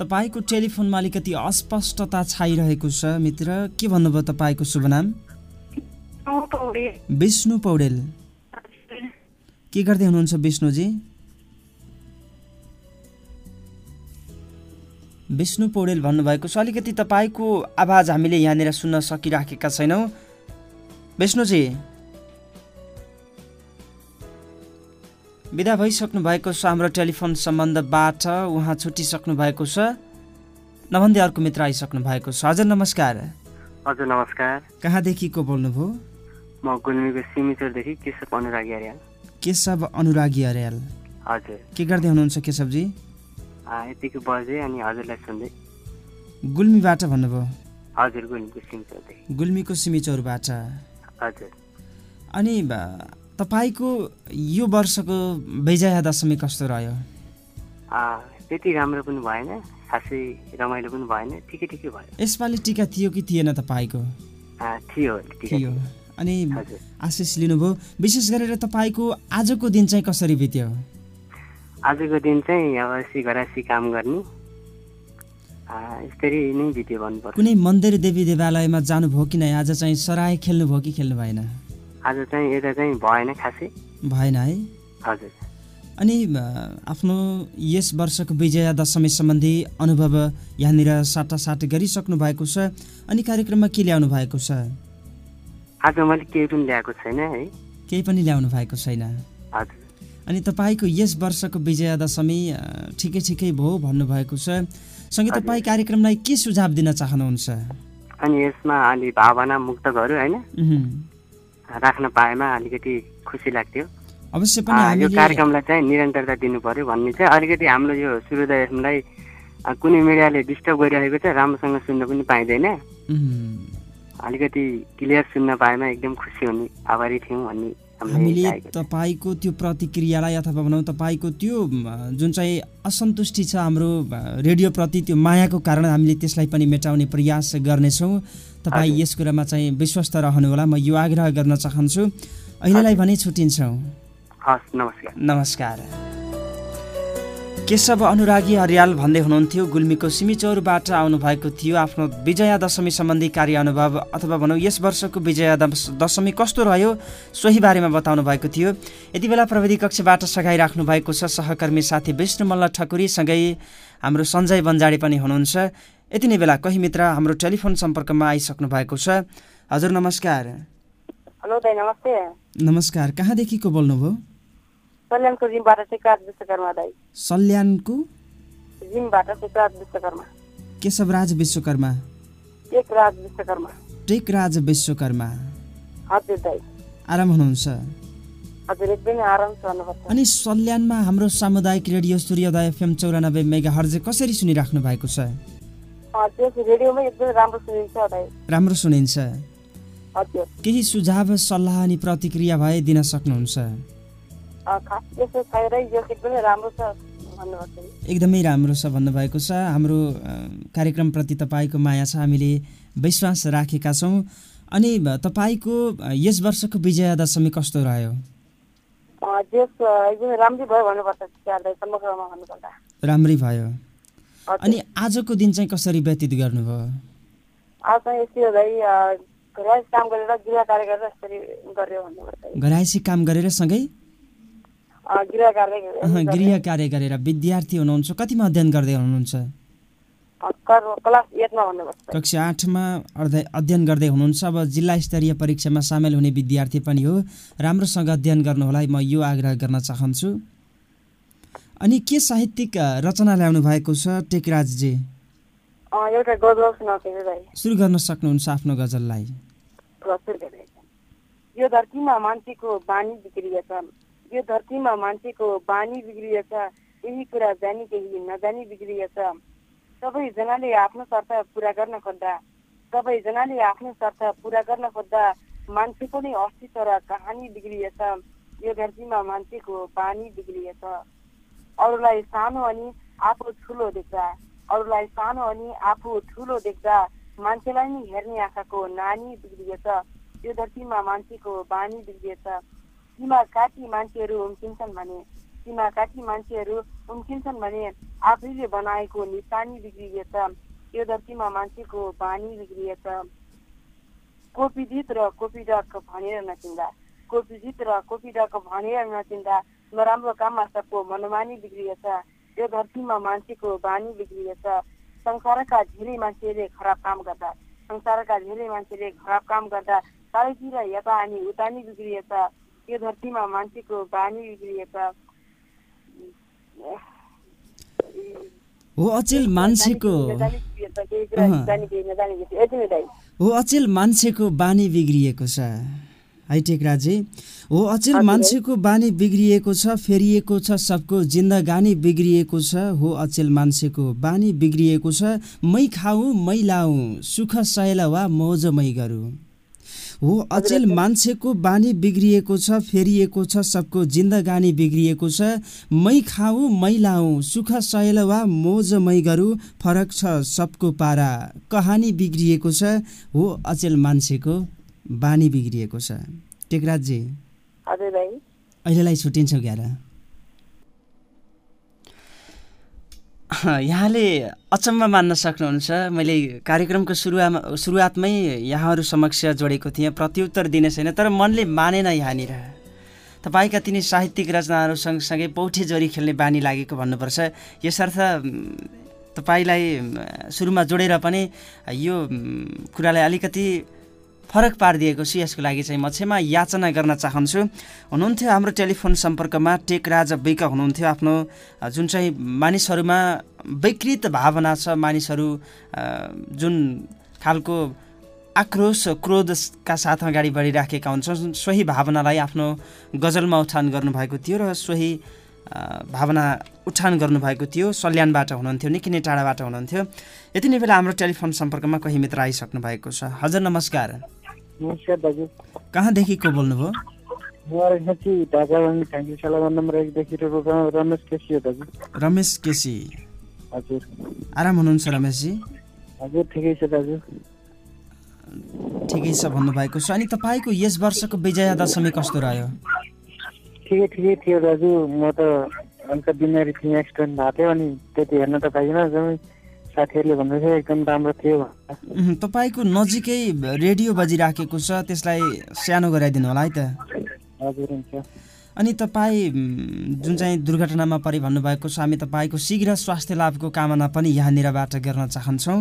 तपाईँको टेलिफोनमा अलिकति अस्पष्टता छाइरहेको छ मित्र। के भन्नुभयो तपाईँको शुभ नाम? पौडेल विष्णु पौडेल। के गर्दै हुनुहुन्छ विष्णुजी? विष्णु पौडेल भन्नुभएको छ अलिकति तपाईँको आवाज हामीले यहाँनिर सुन्न सकिराखेका छैनौँ। विष्णुजी। बिदा भइसक्नु भएको छ हाम्रो टेलिफोन सम्बन्धबाट उहाँ छुट्टिसक्नु भएको छ। नभन्दै अर्को मित्र आइसक्नु भएको छ। हजुर नमस्कार। हजुर नमस्कार। कहाँदेखि को बोल्नुभयो? म गुल्मीको सिमिचोरदेखि केशव अनुरागी अर्याल केशव अनुरागी अर्याल हजुर। के गर्दै हुनुहुन्छ केशवजी? यतिको बजे अनि हजुरलाई सुन्दै। गुल्मीबाट भन्नुभयो? हजुर गुल्मीको सिमिचोरदेखि गुल्मीको सिमिचौरबाट हजुर। अनि तपाईँको यो वर्षको विजया दशमी कस्तो रह्यो? त्यति राम्रो पनि भएन खासै रमाइलो पनि भएन ठिकै ठिकै भयो। यसपालि टिका थियो कि थिएन तपाईँको? थियो। थियो। अनि आशिष लिनुभयो। विशेष गरेर तपाईँको आजको दिन चाहिँ कसरी बित्यो? आजको दिन चाहिँ अब यसी घरासी काम गर्ने। यसरी नै बित्यो भन्नुपर्छ। कुनै मन्दिर देवी देवालयमा जानुभयो कि नै? आज चाहिँ सराय खेल्नुभयो कि खेल्नु भएन? आज चाहिँ यता चाहिँ भएन खासै। भएन है? हजुर। अनि आफ्नो यस वर्षको विजया दशमी सम्बन्धी अनुभव यहाँनिर साटासाट गरिसक्नु भएको छ। अनि कार्यक्रममा के ल्याउनु भएको छ? आज मैले केही पनि ल्याएको छैन है। केही पनि ल्याउनु भएको छैन। अनि तपाईँको यस वर्षको विजया दशमी ठिकै ठिकै भयो भन्नुभएको छ। सँगै। तपाईँ कार्यक्रमलाई के सुझाव दिन चाहनुहुन्छ? अनि यसमा अलि भावना मुक्तकहरू होइन। राख्न पाएमा अलिकति खुसी लाग्थ्यो। अवश्य पनि यो कार्यक्रमलाई चाहिँ निरन्तरता दिनु पर्यो भन्ने चाहिँ अलिकति हाम्रो यो सूर्योदय एफएमलाई आ, कुनै मिडियाले डिस्टर्ब गरिरहेको चाहिँ राम्रोसँग सुन्न पनि पाइँदैन। अलिकति क्लियर सुन्न पाएमा एकदम खुसी हुने आभारी थियौँ भन्ने हामीले। तपाईँको त्यो प्रतिक्रियालाई अथवा भनौँ तपाईँको त्यो जुन चाहिँ असन्तुष्टि छ हाम्रो रेडियोप्रति त्यो मायाको कारण हामीले त्यसलाई पनि मेटाउने प्रयास गर्नेछौँ। तपाईँ। यस कुरामा चाहिँ विश्वस्त रहनुहोला। म यो आग्रह गर्न चाहन्छु। अहिलेलाई भने छुट्टिन्छौँ। हस् नमस्कार। नमस्कार। केशव अनुरागी अर्याल भन्दै हुनुहुन्थ्यो। गुल्मीको सिमिचौरबाट आउनुभएको थियो आफ्नो विजया दशमी सम्बन्धी कार्य अनुभव। अथवा भनौँ यस वर्षको विजया दश- दशमी कस्तो रह्यो सोही बारेमा बताउनु भएको थियो। यति बेला प्रविधि कक्षबाट सघाइराख्नु भएको छ सहकर्मी साथी विष्णु मल्ल ठकुरीसँगै हाम्रो सञ्जय बन्जाडे पनि हुनुहुन्छ। यति नै बेला कोही मित्र हाम्रो टेलिफोन सम्पर्कमा आइसक्नु भएको छ। हजुर नमस्कार। हेलो नमस्ते। नमस्कार कहाँदेखिको बोल्नुभयो? कल्याणको जिमबाट टेकराज विश्वकर्मा दाइ सल्यानको? जिमबाट टेकराज विश्वकर्मा केशवराज विश्वकर्मा। टेकराज विश्वकर्मा। टेकराज विश्वकर्मा। हजुर दाइ आराम हुनुहुन्छ? अनि सल्यानमा हाम्रो सामुदायिक रेडियो सूर्योदय एफएम चौरानब्बे मेगा हर्ज कसरी सुनिराख्नु भएको छ? राम्रो सुनिन्छ केही सुझाव सल्लाह अनि प्रतिक्रिया भए दिन सक्नुहुन्छ? एकदमै राम्रो छ भन्नुभएको छ। हाम्रो कार्यक्रमप्रति तपाईँको माया छ। हामीले विश्वास राखेका छौँ। अनि तपाईँको यस वर्षको विजया दशमी कस्तो रह्यो? राम्रै भयो अनि आजको दिन चाहिँ कसरी व्यतीत गर्नुभयो? घरायसी काम गरेर सँगै गृह कार्य गरेर- विद्यार्थी हुनुहुन्छ। कतिमा अध्ययन गर्दै हुनुहुन्छ? कक्षा आठमा अध्ययन गर्दै हुनुहुन्छ। अब जिल्ला स्तरीय परीक्षामा सामेल हुने विद्यार्थी पनि हो। राम्रोसँग अध्ययन गर्नुहोला म यो आग्रह गर्न चाहन्छु। अनि के साहित्यिक रचना ल्याउनु भएको छ टेकराजजी? सुरु गर्न सक्नुहुन्छ आफ्नो गजललाई। यो धरतीमा मान्छेको बानी बिग्रिएछ। यो धरतीमा मान्छेको बानी बिग्रिएछ यही कुरा जानी केही नजानी बिग्रिएछ। सबैजनाले आफ्नो शर्त पुरा गर्न खोज्दा सबैजनाले आफ्नो शर्त पुरा गर्न खोज्दा मान्छेको नै अस्तित्व र कहानी बिग्रिएछ। यो धरतीमा मान्छेको बानी बिग्रिएछ। अरूलाई सानो अनि आफू ठुलो देख्दा अरूलाई सानो अनि आफू ठुलो देख्दा मान्छेलाई नि हेर्ने आँखाको नानी बिग्रिएछ। यो धरतीमा मान्छेको बानी बिग्रिएछ। सीमा काटी मान्छेहरू उम्किन्छन् भने सीमा काटी मान्छेहरू उम्किन्छन् भने आफैले बनाएको निशानी बिग्रिएछ यो धरतीमा मान्छेको बानी बिग्रिएछ। कोपीजित र कोपीडक भनेर नचिन्दा कोपीजित र कोपीडक भनेर नचिन्दा नराम्रो काममा सबको मनमानी बिग्रिएछ यो धरतीमा मान्छेको बानी बिग्रिएछ। संसारका धेरै मान्छेले खराब काम गर्दा संसारका धेरै मान्छेले खराब काम गर्दा चारैतिर यता अनि उता नि बिग्रिएछ। यो धरतीमा मान्छेको बानी बिग्रिएछ हो अचेल मान्छेको हो अचेल मान्छेको बानी बिग्रिएको छ। है टेकराजी? हो अचेल मान्छेको बानी बिग्रिएको छ फेरिएको छ सबको जिन्दगानी बिग्रिएको छ। हो अचेल मान्छेको बानी बिग्रिएको छ। मै खाऊ मै लाऊ सुख सहेल वा मौज मै गरू। हो अचेल मान्छेको बानी बिग्रिएको छ फेरिएको छ सबको जिन्दगानी बिग्रिएको छ। मै खाऊ मै लाऊ सुख सहेल वा मोज मै गरू फरक छ सबको पारा। कहानी बिग्रिएको छ हो अचेल मान्छेको बानी बिग्रिएको छ। दाइ अहिलेलाई छुट्टिन्छौँ ग्यार यहाँले अचम्म मान्न सक्नुहुन्छ। मैले कार्यक्रमको सुरुवामा सुरुवातमै यहाँहरू समक्ष जोडेको थिएँ। प्रत्युत्तर दिने छैन तर मनले मानेन यहाँनिर। तपाईँका तिनी साहित्यिक रचनाहरू सँगसँगै पौठे जोरी खेल्ने बानी लागेको भन्नुपर्छ। यसर्थ तपाईँलाई सुरुमा जोडेर पनि यो कुरालाई अलिकति फरक पारिदिएको छु यसको लागि चाहिँ म क्षमा याचना गर्न चाहन्छु। हुनुहुन्थ्यो हाम्रो टेलिफोन सम्पर्कमा टेकराज बैक हुनुहुन्थ्यो आफ्नो जुन चाहिँ मानिसहरूमा विकृत भावना छ मानिसहरू जुन खालको आक्रोश क्रोधका साथ अगाडि बढिराखेका हुन्छन् सोही भावनालाई आफ्नो गजलमा उठान गर्नुभएको थियो र सोही भावना उठान गर्नुभएको थियो सल्यानबाट हुनुहुन्थ्यो निकै नै टाढाबाट हुनुहुन्थ्यो। यति नै बेला हाम्रो टेलिफोन सम्पर्कमा कोही मित्र आइसक्नु भएको छ। हजुर नमस्कार। नमस्कार दाजु। कहाँदेखि को बोल्नुभयो? रमेश केसी हजुर। आराम हुनुहुन्छ रमेशजी? हजुर ठिकै छ दाजु। ठिकै छ भन्नुभएको छ। अनि तपाईँको यस वर्षको विजया दशमी कस्तो रह्यो? ठिकै ठिकै थियो दाजु। म त अन्त बिमारी थिएँ एक्सिडेन्ट भएको थियो अनि त्यति हेर्न त पाइनँ जम्मै साथीहरूले भन्दै थियो एकदम राम्रो थियो तपाईँको नजिकै रेडियो बजिराखेको छ त्यसलाई सानो गराइदिनु होला है त। हजुर हुन्छ। अनि तपाईँ जुन चाहिँ दुर्घटनामा परि भन्नुभएको छ हामी तपाईँको शीघ्र स्वास्थ्य लाभको कामना पनि यहाँनिरबाट गर्न चाहन्छौँ।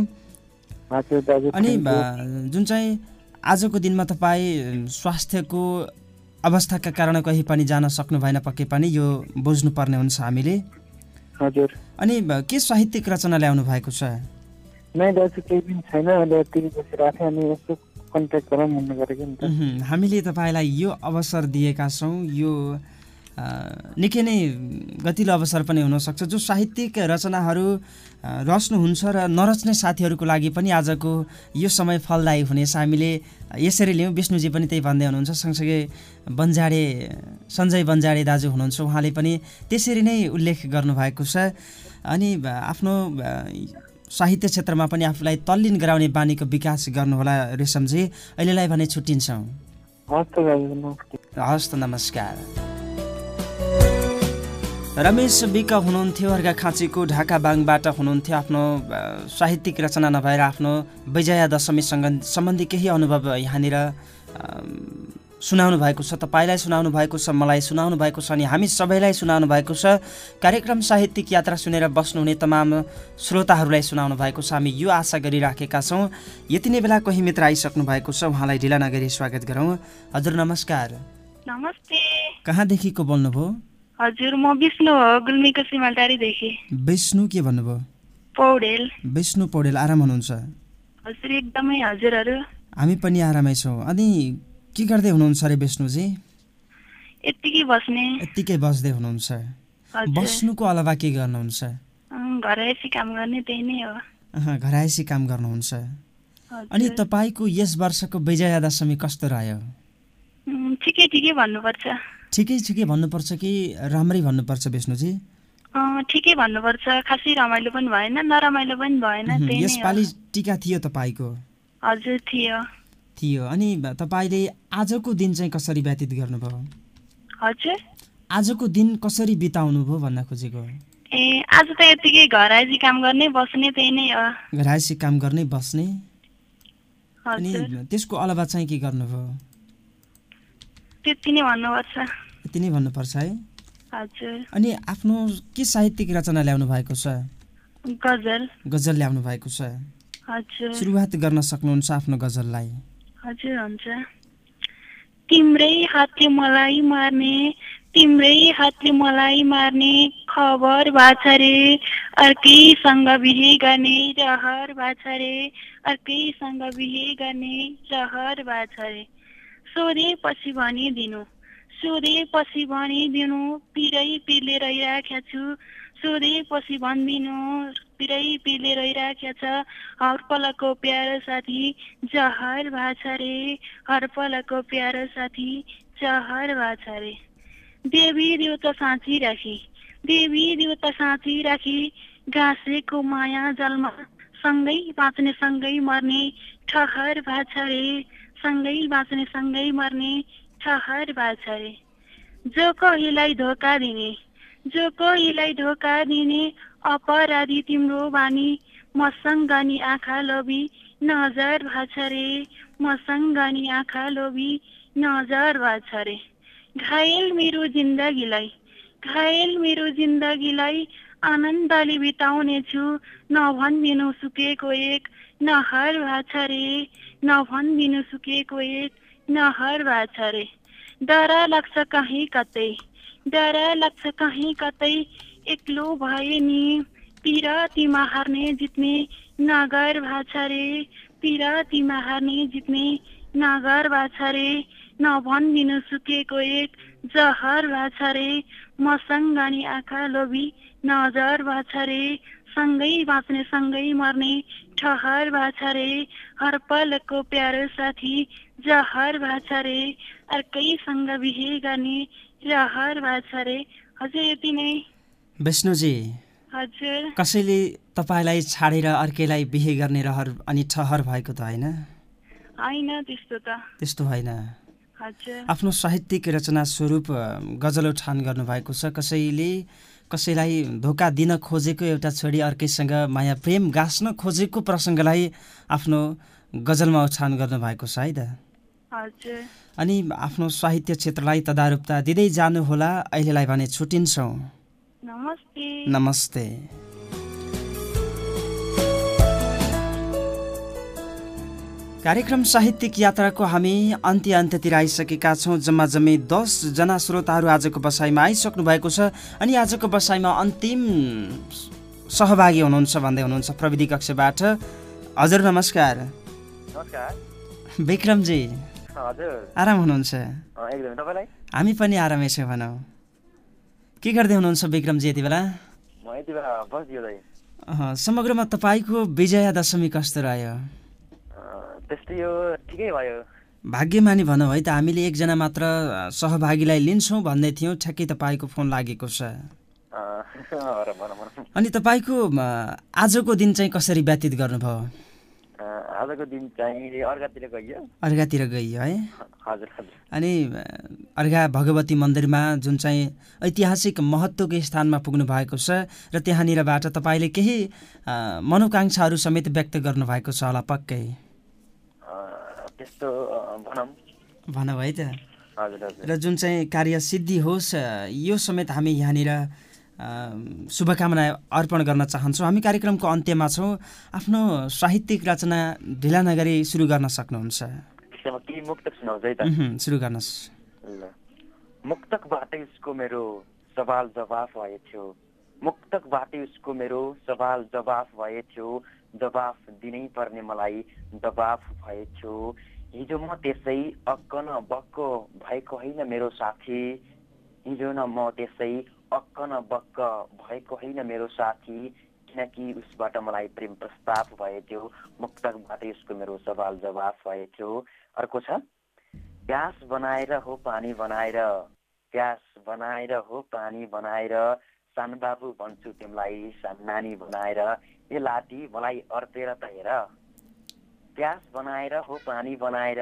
अनि जुन चाहिँ आजको दिनमा तपाईँ स्वास्थ्यको अवस्थाका कारण कहीँ पनि जान सक्नु भएन पक्कै पनि यो बुझ्नुपर्ने हुन्छ हामीले। हजुर। अनि के साहित्यिक रचना ल्याउनु भएको छ? हामीले तपाईँलाई यो अवसर दिएका छौँ यो निकै नै गतिलो अवसर पनि हुनसक्छ। जो साहित्यिक रचनाहरू रच्नुहुन्छ र नरच्ने साथीहरूको लागि पनि आजको यो समय फलदायी हुनेछ। हामीले यसरी लियौँ। विष्णुजी पनि त्यही भन्दै हुनुहुन्छ। सँगसँगै बन्जाडे सञ्जय बन्जाडे दाजु हुनुहुन्छ। उहाँले पनि त्यसरी नै उल्लेख गर्नुभएको छ। अनि आफ्नो साहित्य क्षेत्रमा पनि आफूलाई तल्लीन गराउने बानीको विकास गर्नुहोला रेशमजी। अहिलेलाई भने छुट्टिन्छौँ। हस् त दाजु नमस्ते। हस् त नमस्कार। रमेश विक हुनुहुन्थ्यो अर्घा खाँचीको ढाका बाङबाट हुनुहुन्थ्यो आफ्नो साहित्यिक रचना नभएर आफ्नो विजया दशमीसँग सम्बन्धी केही अनुभव यहाँनिर सुनाउनु भएको छ तपाईँलाई सुनाउनु भएको छ मलाई सुनाउनु भएको छ अनि हामी सबैलाई सुनाउनु भएको छ। कार्यक्रम साहित्यिक यात्रा सुनेर बस्नुहुने तमाम श्रोताहरूलाई सुनाउनु भएको छ। हामी यो आशा गरिराखेका छौँ। यति नै बेला कोही मित्र आइसक्नु भएको छ उहाँलाई ढिला नगरी स्वागत गरौँ। हजुर नमस्कार। नमस्ते। कहाँदेखिको बोल्नुभयो? हजुर म विष्णु हो गुल्मीको सिमलटारीदेखि विष्णु के भन्नुभयो? पौडेल। विष्णु पौडेल आराम हुनुहुन्छ? हजुर एकदमै हजुरहरू हामी पनि आरामै छौँ। अनि के गर्दै हुनुहुन्छ अरे विष्णुजी? यत्तिकै बस्ने। यत्तिकै बस्दै हुनुहुन्छ। बस्नुको अलावा के गर्नुहुन्छ? घरैसी काम गर्ने त्यही नै हो। अहँ, घरायसी काम गर्नुहुन्छ। अनि तपाईँको यस वर्षको विजया दशमी कस्तो रह्यो? ठिकै ठिकै भन्नुपर्छ। ठिकै ठिकै भन्नुपर्छ कि राम्रै भन्नुपर्छ विष्णुजी? ठिकै भन्नुपर्छ। खासै रमाइलो पनि भएन नरमाइलो पनि भएन यसपालि टिका थियो तपाईँको? हजुर थियो। थियो। अनि तपाईँले आजको दिन चाहिँ कसरी व्यतीत गर्नुभयो? हजुर? आजको दिन कसरी बिताउनु भयो भन्न खोजेको? ए आज त यत्तिकै घरैसी काम गर्ने बस्ने त्यही नै हो। घरायसी काम गर्ने बस्ने? अनि त्यसको अलावा चाहिँ के गर्नुभयो? त्यति नै भन्नुपर्छ। यति नै भन्नुपर्छ है। हजुर। अनि आफ्नो के साहित्यिक रचना ल्याउनु भएको छ? गजल। गजल ल्याउनु भएको छ। हजुर। सुरुवात गर्न सक्नुहुन्छ आफ्नो गजललाई। हजुर हुन्छ। तिम्रै हातले मलाई मार्ने तिम्रै हातले मलाई मार्ने खबर भाछ रे अर्कैसँग बिहे गर्ने रहर भाछ रे अर्कैसँग बिहे गर्ने रहर भाछ रे सोधेपछि भनिदिनु। सोधेपछि भनिदिनु पिरै पिरले रहिराखेको छु। सोधेपछि भनिदिनु पिरै पिरले रहिराखेको छ। हर पलको प्यारो साथी जहर भाछ रे। हर पलको प्यारो साथी जहर भाछ रे। देवी देउता साँची राखी। देवी देउता साँची राखी। गाँसेको माया जलमा सँगै बाँच्ने सँगै मर्ने ठहर भाछ रे। सँगै बाँच्ने सँगै मर्ने ठहर भाछ रे जो कोहीलाई धोका दिने जो कोहीलाई धोका दिने अपराधी तिम्रो बानी। मसँग नि आँखा लोभी नजर भाछ रे मसँग नि आँखा लोभी नजर भाछ रे घायल मेरो जिन्दगीलाई घायल मेरो जिन्दगीलाई आनन्दले बिताउने छु नभनिदिनु सुकेको एक नहर भाछ रे नभनिदिनु सुकेको एक नहर भाछ रे डर लाग्छ कहीँ कतै डर लाग्छ कहीँ कतै एक्लो भए नि पिरतीमा हार्ने जित्ने नगर भाछ रे पिरतीमा हार्ने जित्ने नगर भाछ रे नभनिदिनु सुकेको एक जहर भाछ रे मसँग नि आँखा लोभी नजर भाछ रे सँगै बाँच्ने सँगै मर्ने ठहर भाछ रे। हर पलको प्यारो साथी जहर भाछ रे। अर्कैसँग बिहे गर्ने रहर भाछ रे। हजुर यति नै। विष्णुजी हजुर। कसैले तपाईँलाई छाडेर अर्कैलाई बिहे गर्ने रहर अनि ठहर भएको त होइन? होइन त्यस्तो त। त्यस्तो होइन। हजुर। आफ्नो साहित्यिक रचना स्वरूप गजल उठान गर्नुभएको छ। कसैले कसैलाई धोका दिन खोजेको एउटा छोरी अर्कैसँग माया प्रेम गाँस्न खोजेको प्रसङ्गलाई आफ्नो गजलमा उठान गर्नुभएको छ है त? अनि आफ्नो साहित्य क्षेत्रलाई तदारुपता दिँदै जानुहोला। अहिलेलाई भने छुट्टिन्छौँ नमस्ते। नमस्ते। कार्यक्रम साहित्यिक यात्राको हामी अन्त्य अन्त्यतिर आइसकेका छौँ। जम्मा जम्मी दसजना श्रोताहरू आजको बसाइमा आइसक्नु भएको छ अनि आजको बसाइमा अन्तिम सहभागी हुनुहुन्छ भन्दै हुनुहुन्छ प्रविधि कक्षबाट। हजुर नमस्कार। नमस्कार। विक्रमजी। हजुर। आराम हुनुहुन्छ? हामी पनि आरामै छौँ भनौँ। के गर्दै हुनुहुन्छ विक्रमजी यति बेला? समग्रमा तपाईँको विजया दशमी कस्तो रह्यो? त्यस्तै यो ठिकै भयो। भाग्यमानी भनौँ है त हामीले एकजना मात्र सहभागीलाई लिन्छौँ भन्दै थियौँ ठ्याक्कै तपाईँको फोन लागेको छ। अनि तपाईँको आजको दिन चाहिँ कसरी व्यतीत गर्नुभयो? आजको दिन चाहिँ अर्कातिर गइयो। अर्घातिर गइयो है? हजुर अनि अर्घा भगवती मन्दिरमा जुन चाहिँ ऐतिहासिक महत्त्वको स्थानमा पुग्नु भएको छ र त्यहाँनिरबाट तपाईँले केही मनोकाङ्क्षाहरू समेत व्यक्त गर्नुभएको छ होला पक्कै। त्यस्तो भनौँ। भनौँ है त। र जुन चाहिँ कार्य सिद्धि होस् यो समेत हामी यहाँनिर शुभकामना अर्पण गर्न चाहन्छौँ। हामी कार्यक्रमको अन्त्यमा छौँ। आफ्नो साहित्यिक रचना ढिला नगरी सुरु गर्न सक्नुहुन्छ। सुरु गर्नुहोस् मुक्तकबाटै उसको मेरो सवाल जवाफ भएथ्यो मुक्तकबाटै उसको मेरो सवाल जवाफ भएथ्यो जवाफ दिनै पर्ने मलाई दबाफ भएथ्यो हिजो म त्यसै अक्क न बक्क भएको होइन मेरो साथी। हिजो न म त्यसै अक्क न बक्क भएको होइन मेरो साथी। किनकि उसबाट मलाई प्रेम प्रस्ताव भएथ्यो मुक्तकबाटै उसको मेरो सवाल जवाफ भएथ्यो अर्को छ प्यास बनाएर हो पानी बनाएर। प्यास बनाएर हो पानी बनाएर। सानबाबु भन्छु तिमीलाई सान्नानी बनाएर ए लाटी मलाई अर्तेर त हेर। प्यास बनाएर हो पानी बनाएर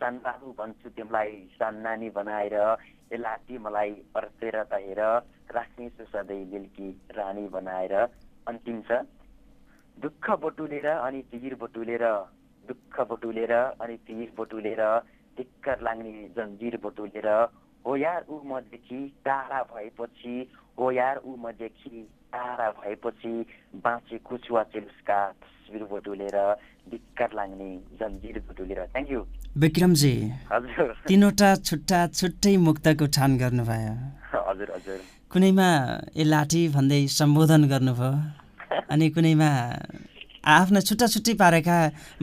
सानबाबु भन्छु तिमीलाई सान्नानी बनाएर ए लाटी मलाई अर्तेर त हेर। राख्नेछु सधैँ मिल्की रानी बनाएर। अन्तिम छ। दुःख बटुलेर अनि पिर बटुलेर। दुःख बटुलेर अनि पिर बटुलेर। टिक्कर लाग्ने जन्जिर बटुलेर। हो यार ऊ मदेखि टाढा भएपछि हो यार ऊ मदेखि टाढा भएपछि बाँचेको छु अचेल उसका तस्बिर बटुलेर धिक्कर लाग्ने जन्जिर बटुलेर। थ्याङ्क यू विक्रमजी हजुर। तिनवटा छुट्टा छुट्टै मुक्तको उठान गर्नुभयो। हजुर हजुर। कुनैमा ए लाठी भन्दै सम्बोधन गर्नुभयो अनि कुनैमा आफ्ना छुट्टा छुट्टै पारेका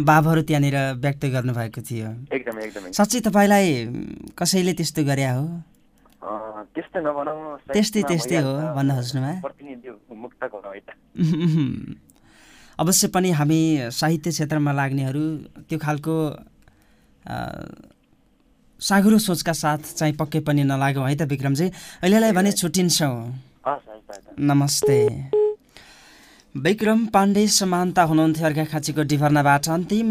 भावहरू त्यहाँनिर व्यक्त गर्नुभएको थियो। एकदमै एकदमै। साँच्चै तपाईँलाई कसैले त्यस्तो गरे हो? त्यस्तो नभनौँ त्यस्तै त्यस्तै हो। भन्न त। अवश्य पनि हामी साहित्य क्षेत्रमा लाग्नेहरू त्यो खालको साँघुरो सोचका साथ चाहिँ पक्कै पनि नलागौँ है त विक्रमजी। अहिलेलाई भने छुट्टिन्छौँ। नमस्ते। विक्रम पाण्डे समानता हुनुहुन्थ्यो अर्घाखाँचीको डिभर्नाबाट अन्तिम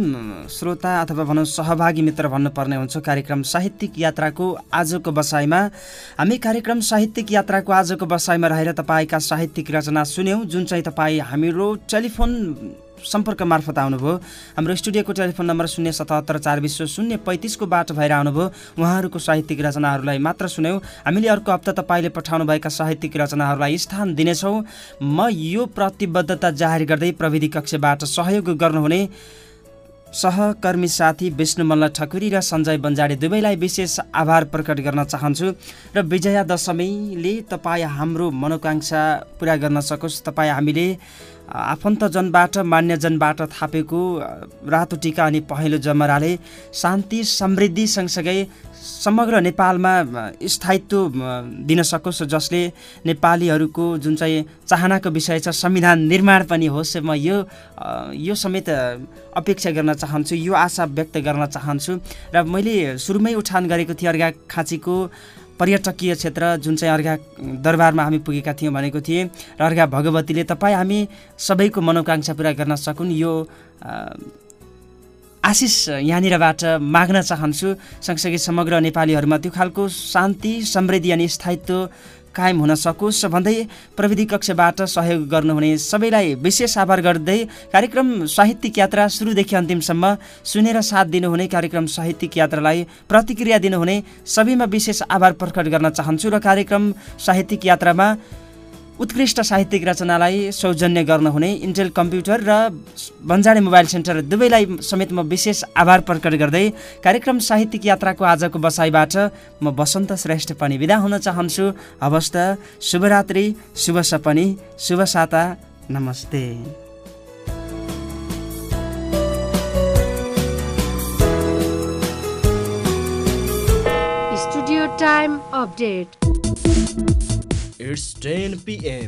श्रोता अथवा भनौँ सहभागी मित्र भन्नुपर्ने हुन्छ कार्यक्रम साहित्यिक यात्राको आजको बसाइमा। हामी कार्यक्रम साहित्यिक यात्राको आजको बसाइमा रहेर तपाईँका साहित्यिक रचना सुन्यौँ जुन चाहिँ तपाईँ हाम्रो टेलिफोन सम्पर्क मार्फत आउनुभयो। हाम्रो स्टुडियोको टेलिफोन नम्बर शून्य सतहत्तर चार विश्व शून्य पैँतिसको बाटो भएर आउनुभयो। उहाँहरूको साहित्यिक रचनाहरूलाई मात्र सुन्यौँ। हामीले अर्को हप्ता तपाईँले पठाउनुभएका साहित्यिक रचनाहरूलाई स्थान दिनेछौँ। म यो प्रतिबद्धता जाहेर गर्दै प्रविधि कक्षबाट सहयोग गर्नुहुने सहकर्मी साथी विष्णु मल्ल ठकुरी र सञ्जय बन्जाडे दुवैलाई विशेष आभार प्रकट गर्न चाहन्छु। र विजया दशमीले तपाईँ हाम्रो मनोकाङ्क्षा पुरा गर्न सकोस्। तपाईँ हामीले आफन्तजनबाट मान्यजनबाट थापेको रातो टिका अनि पहेँलो जमराले शान्ति समृद्धि सँगसँगै समग्र नेपालमा स्थायित्व दिन सकोस् जसले नेपालीहरूको जुन चाहिँ चाहनाको विषय छ संविधान निर्माण पनि होस् म यो यो समेत अपेक्षा गर्न चाहन्छु यो आशा व्यक्त गर्न चाहन्छु र मैले सुरुमै उठान गरेको थिएँ अर्घा खाँचीको पर्यटकीय क्षेत्र जुन चाहिँ अर्घा दरबारमा हामी पुगेका थियौँ भनेको थिएँ र अर्घा भगवतीले तपाईँ हामी सबैको मनोकाङ्क्षा पुरा गर्न सकुन् यो आशिष यहाँनिरबाट माग्न चाहन्छु। सँगसँगै समग्र नेपालीहरूमा त्यो खालको शान्ति समृद्धि अनि स्थायित्व कायम हुन सकोस् भन्दै प्रविधि कक्षबाट सहयोग गर्नुहुने सबैलाई विशेष आभार गर्दै कार्यक्रम साहित्यिक यात्रा सुरुदेखि अन्तिमसम्म सुनेर साथ दिनुहुने कार्यक्रम साहित्यिक यात्रालाई प्रतिक्रिया दिनुहुने सबैमा विशेष आभार प्रकट गर्न चाहन्छु र कार्यक्रम साहित्यिक यात्रामा उत्कृष्ट साहित्यिक रचनालाई सौजन्य गर्नुहुने इन्टेल कम्प्युटर र बन्जाडे मोबाइल सेन्टर दुवैलाई समेत म विशेष आभार प्रकट गर्दै कार्यक्रम साहित्यिक यात्राको आजको बसाइबाट म बसन्त श्रेष्ठ पनि विदा हुन चाहन्छु। हवस् शुभरात्रि शुभ सपनी शुभ साता नमस्ते। Time update It's 10 p.m.